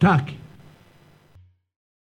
TAC.